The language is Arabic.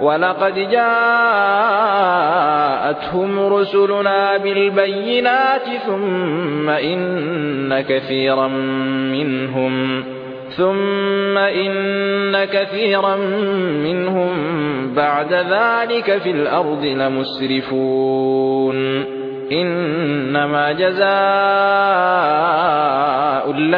ولقد جاءتهم رسلنا بالبينات ثم إن كثيرا منهم ثم إن كثيرا منهم بعد ذلك في الأرض لمسرفون إنما جزاء